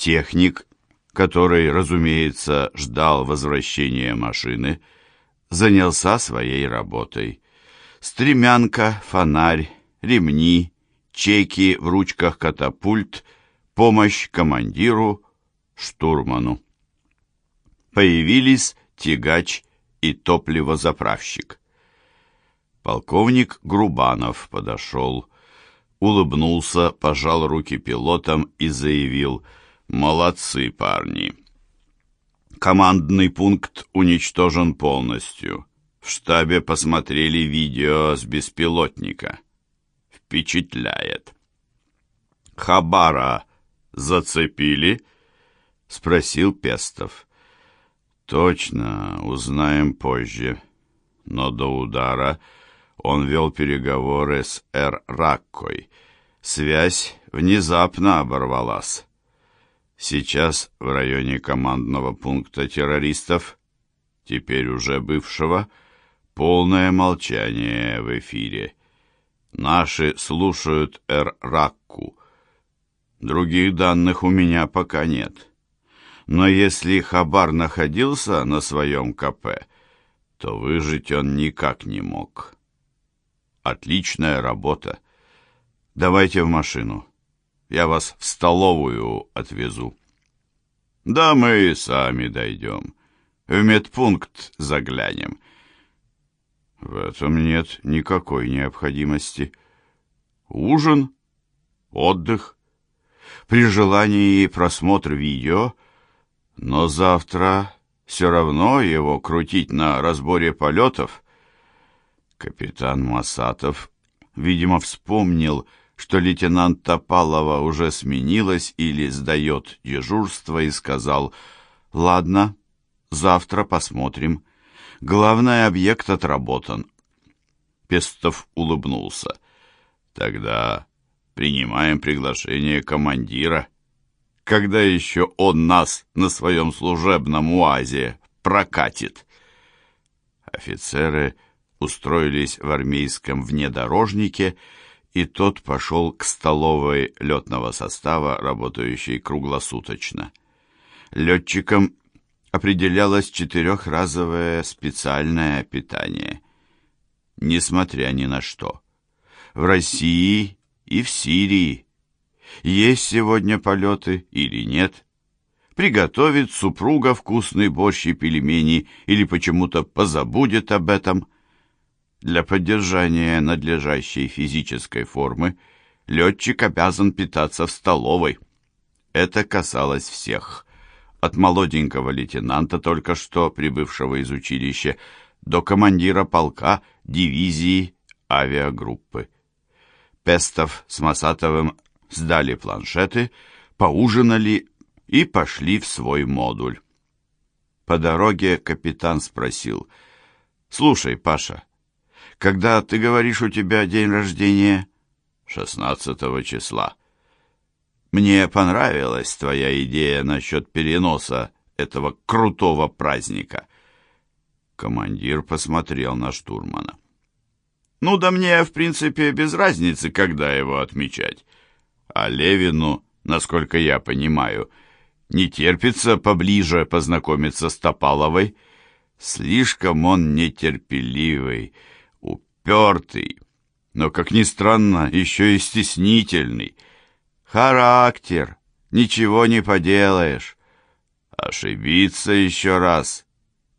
Техник, который, разумеется, ждал возвращения машины, занялся своей работой. Стремянка, фонарь, ремни, чеки в ручках катапульт, помощь командиру, штурману. Появились тягач и топливозаправщик. Полковник Грубанов подошел, улыбнулся, пожал руки пилотам и заявил «Молодцы, парни!» Командный пункт уничтожен полностью. В штабе посмотрели видео с беспилотника. Впечатляет. «Хабара зацепили?» — спросил Пестов. «Точно, узнаем позже. Но до удара он вел переговоры с Эр Раккой. Связь внезапно оборвалась. Сейчас в районе командного пункта террористов, теперь уже бывшего, полное молчание в эфире. Наши слушают Эр Ракку. Других данных у меня пока нет. Но если Хабар находился на своем КП, то выжить он никак не мог. Отличная работа. Давайте в машину. Я вас в столовую отвезу. Да мы и сами дойдем. В медпункт заглянем. В этом нет никакой необходимости. Ужин, отдых, при желании просмотр видео — но завтра все равно его крутить на разборе полетов. Капитан Масатов, видимо, вспомнил, что лейтенант Топалова уже сменилась или сдает дежурство, и сказал, «Ладно, завтра посмотрим. Главный объект отработан». Пестов улыбнулся. «Тогда принимаем приглашение командира» когда еще он нас на своем служебном УАЗе прокатит. Офицеры устроились в армейском внедорожнике, и тот пошел к столовой летного состава, работающей круглосуточно. Летчикам определялось четырехразовое специальное питание. Несмотря ни на что. В России и в Сирии есть сегодня полеты или нет. Приготовит супруга вкусный борщ и пельмени или почему-то позабудет об этом. Для поддержания надлежащей физической формы летчик обязан питаться в столовой. Это касалось всех. От молоденького лейтенанта, только что прибывшего из училища, до командира полка, дивизии, авиагруппы. Пестов с Масатовым сдали планшеты, поужинали и пошли в свой модуль. По дороге капитан спросил, «Слушай, Паша, когда ты говоришь, у тебя день рождения?» «16 числа». «Мне понравилась твоя идея насчет переноса этого крутого праздника». Командир посмотрел на штурмана. «Ну да мне, в принципе, без разницы, когда его отмечать. А Левину, насколько я понимаю, не терпится поближе познакомиться с Топаловой. Слишком он нетерпеливый, упертый, но, как ни странно, еще и стеснительный. Характер, ничего не поделаешь. Ошибиться еще раз,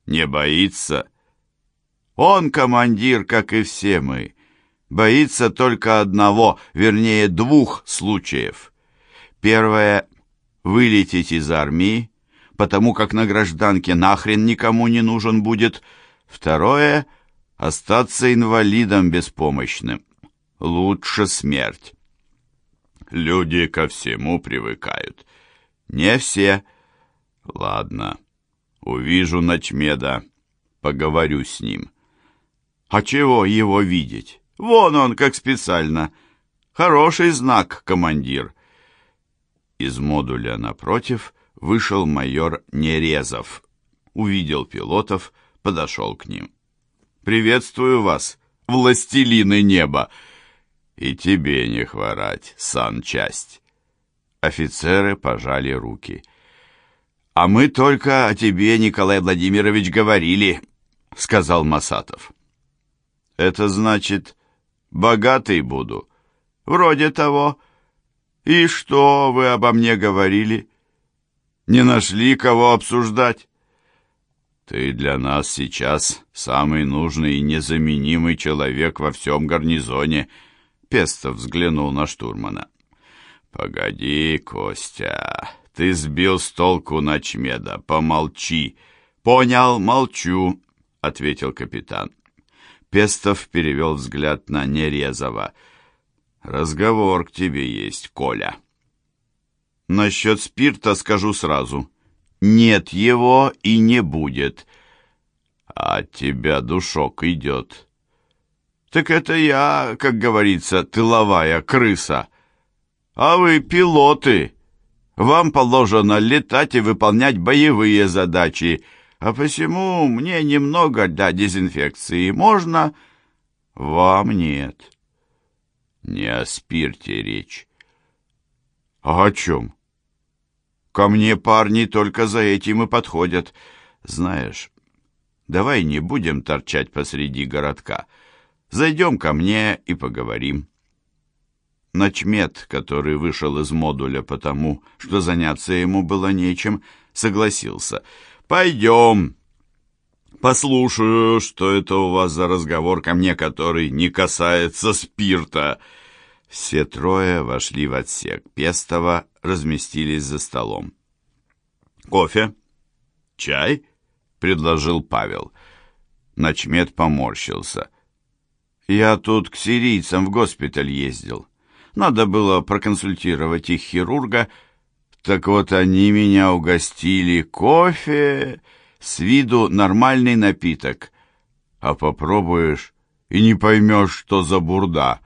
не боится. Он командир, как и все мы боится только одного, вернее двух случаев. Первое — вылететь из армии, потому как на гражданке нахрен никому не нужен будет. Второе — остаться инвалидом беспомощным. Лучше смерть. Люди ко всему привыкают. Не все. Ладно, увижу ночмеда, поговорю с ним. А чего его видеть? Вон он, как специально. Хороший знак, командир. Из модуля напротив вышел майор Нерезов. Увидел пилотов, подошел к ним. «Приветствую вас, властелины неба!» «И тебе не хворать, санчасть!» Офицеры пожали руки. «А мы только о тебе, Николай Владимирович, говорили», — сказал Масатов. «Это значит, богатый буду?» «Вроде того. И что вы обо мне говорили? Не нашли кого обсуждать?» «Ты для нас сейчас самый нужный и незаменимый человек во всем гарнизоне», — Пестов взглянул на штурмана. «Погоди, Костя, ты сбил с толку ночмеда, помолчи». «Понял, молчу», — ответил капитан. Пестов перевел взгляд на Нерезова. «Разговор к тебе есть, Коля». «Насчет спирта скажу сразу. Нет его и не будет. А от тебя душок идет». «Так это я, как говорится, тыловая крыса». А вы пилоты. Вам положено летать и выполнять боевые задачи, а посему мне немного для дезинфекции можно, вам нет. Не о спирте речь. А о чем? Ко мне парни только за этим и подходят. Знаешь, давай не будем торчать посреди городка. Зайдем ко мне и поговорим. Начмет, который вышел из модуля потому, что заняться ему было нечем, согласился. «Пойдем. Послушаю, что это у вас за разговор ко мне, который не касается спирта». Все трое вошли в отсек Пестова, разместились за столом. «Кофе? Чай?» — предложил Павел. Начмет поморщился. «Я тут к сирийцам в госпиталь ездил. Надо было проконсультировать их хирурга. Так вот они меня угостили кофе, с виду нормальный напиток. А попробуешь и не поймешь, что за бурда.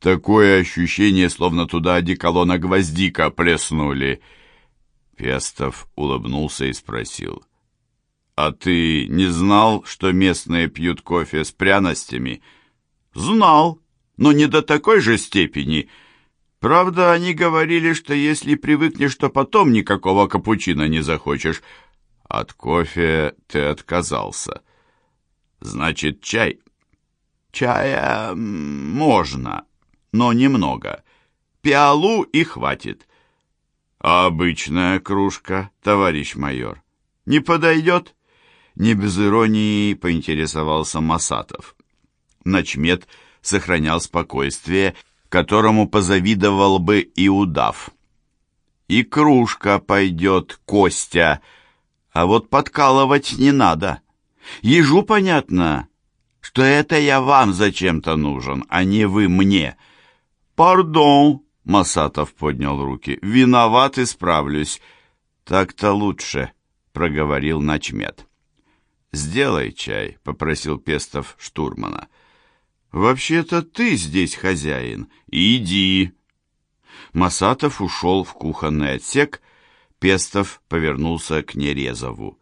Такое ощущение, словно туда одеколона гвоздика плеснули. Пестов улыбнулся и спросил. «А ты не знал, что местные пьют кофе с пряностями?» «Знал», но не до такой же степени. Правда, они говорили, что если привыкнешь, то потом никакого капучино не захочешь. От кофе ты отказался. Значит, чай? Чая можно, но немного. Пиалу и хватит. Обычная кружка, товарищ майор, не подойдет? Не без иронии поинтересовался Масатов. Начмет сохранял спокойствие, которому позавидовал бы и удав. И кружка пойдет, Костя, а вот подкалывать не надо. Ежу понятно, что это я вам зачем-то нужен, а не вы мне. Пардон, Масатов поднял руки, виноват, исправлюсь. Так-то лучше, проговорил начмет. «Сделай чай», — попросил Пестов штурмана. «Вообще-то ты здесь хозяин. Иди!» Масатов ушел в кухонный отсек, Пестов повернулся к Нерезову.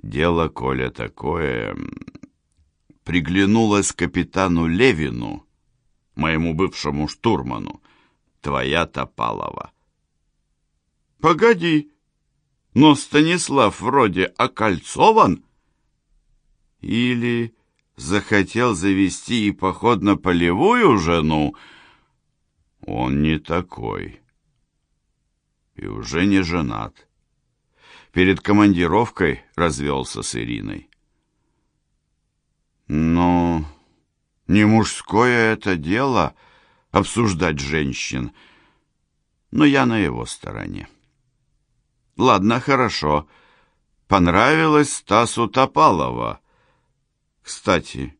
«Дело, Коля, такое...» Приглянулось капитану Левину, моему бывшему штурману, твоя Топалова. «Погоди, но Станислав вроде окольцован?» «Или захотел завести и походно-полевую жену, он не такой. И уже не женат. Перед командировкой развелся с Ириной. Но не мужское это дело обсуждать женщин, но я на его стороне. Ладно, хорошо. Понравилось Стасу Топалова — кстати,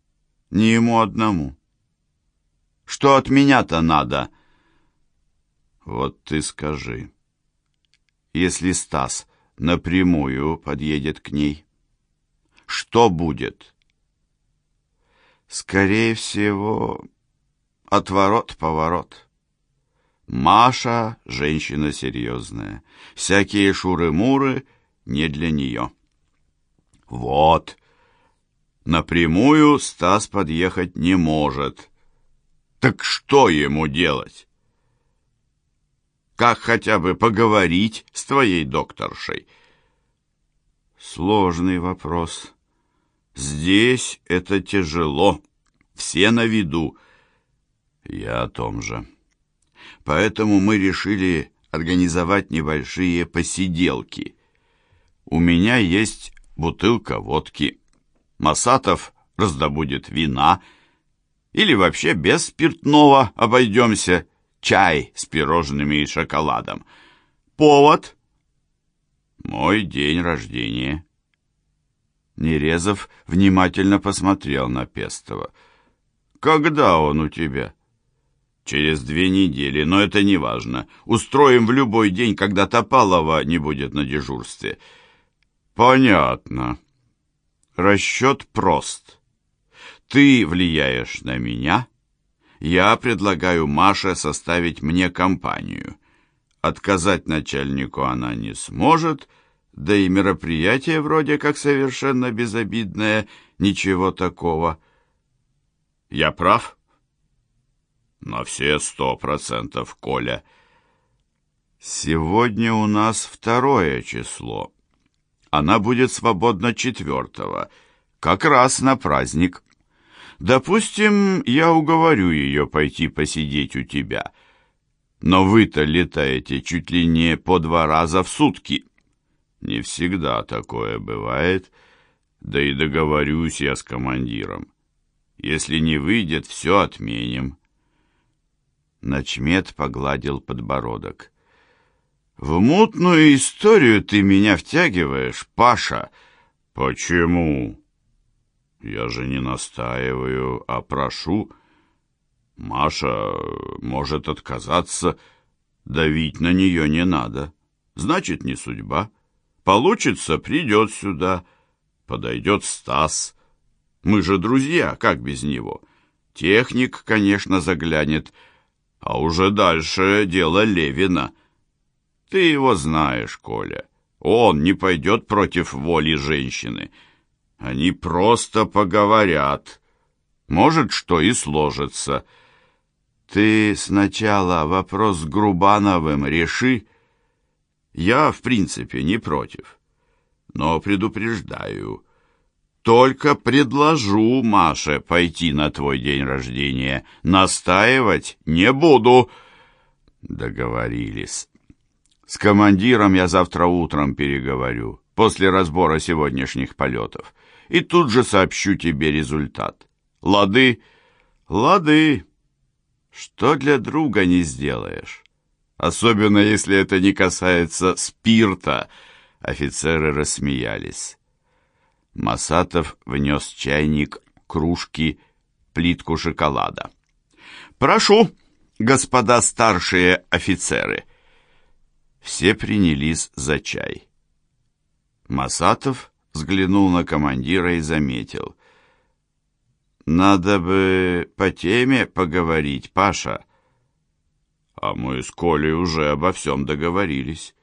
не ему одному. Что от меня-то надо? Вот ты скажи. Если Стас напрямую подъедет к ней, что будет? Скорее всего, отворот-поворот. Маша — женщина серьезная. Всякие шуры-муры не для нее. Вот, Напрямую Стас подъехать не может. Так что ему делать? как хотя бы поговорить с твоей докторшей? Сложный вопрос. Здесь это тяжело. Все на виду. Я о том же. Поэтому мы решили организовать небольшие посиделки. У меня есть бутылка водки. Масатов раздобудет вина. Или вообще без спиртного обойдемся. Чай с пирожными и шоколадом. Повод? Мой день рождения. Нерезов внимательно посмотрел на Пестова. «Когда он у тебя?» «Через две недели, но это не важно. Устроим в любой день, когда Топалова не будет на дежурстве». «Понятно. Расчет прост. Ты влияешь на меня. Я предлагаю Маше составить мне компанию. Отказать начальнику она не сможет, да и мероприятие вроде как совершенно безобидное, ничего такого. Я прав? На все сто процентов, Коля. Сегодня у нас второе число. Она будет свободна четвертого, как раз на праздник. Допустим, я уговорю ее пойти посидеть у тебя. Но вы-то летаете чуть ли не по два раза в сутки. Не всегда такое бывает, да и договорюсь я с командиром. Если не выйдет, все отменим. Начмет погладил подбородок. В мутную историю ты меня втягиваешь, Паша. Почему? Я же не настаиваю, а прошу. Маша может отказаться, давить на нее не надо. Значит, не судьба. Получится, придет сюда. Подойдет Стас. Мы же друзья, как без него? Техник, конечно, заглянет. А уже дальше дело Левина. Ты его знаешь, Коля. Он не пойдет против воли женщины. Они просто поговорят. Может, что и сложится. Ты сначала вопрос с Грубановым реши, я, в принципе, не против. Но предупреждаю, только предложу Маше пойти на твой день рождения. Настаивать не буду. Договорились. С командиром я завтра утром переговорю, после разбора сегодняшних полетов. И тут же сообщу тебе результат. Лады? Лады. Что для друга не сделаешь? Особенно если это не касается спирта. Офицеры рассмеялись. Масатов внес чайник, кружки, плитку шоколада. «Прошу, господа старшие офицеры!» Все принялись за чай. Масатов взглянул на командира и заметил. «Надо бы по теме поговорить, Паша. А мы с Колей уже обо всем договорились.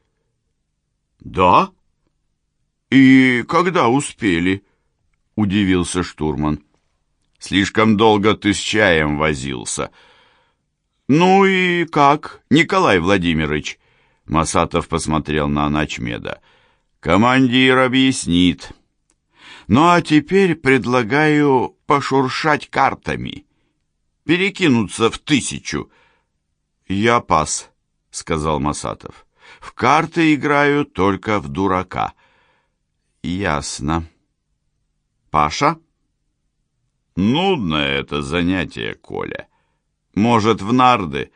Да? И когда успели? Удивился штурман. Слишком долго ты с чаем возился. Ну и как, Николай Владимирович? Масатов посмотрел на Начмеда. Командир объяснит. Ну а теперь предлагаю пошуршать картами. Перекинуться в тысячу. «Я пас», — сказал Масатов. «В карты играю только в дурака». «Ясно». «Паша?» «Нудное это занятие, Коля. Может, в нарды?»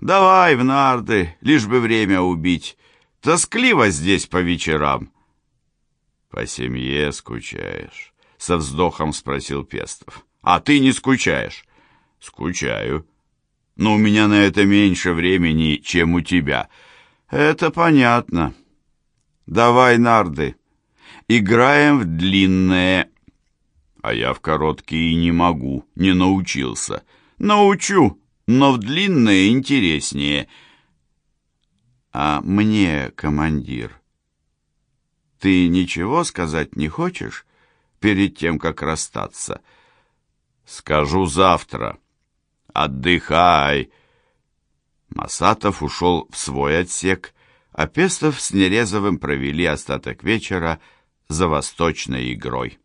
«Давай в нарды, лишь бы время убить. Тоскливо здесь по вечерам». «По семье скучаешь?» — со вздохом спросил Пестов. «А ты не скучаешь?» «Скучаю» но у меня на это меньше времени, чем у тебя. Это понятно. Давай нарды. Играем в длинные. А я в короткие не могу, не научился. Научу, но в длинные интереснее. А мне, командир, ты ничего сказать не хочешь перед тем, как расстаться? Скажу завтра. Отдыхай. Масатов ушел в свой отсек, а Пестов с Нерезовым провели остаток вечера за восточной игрой.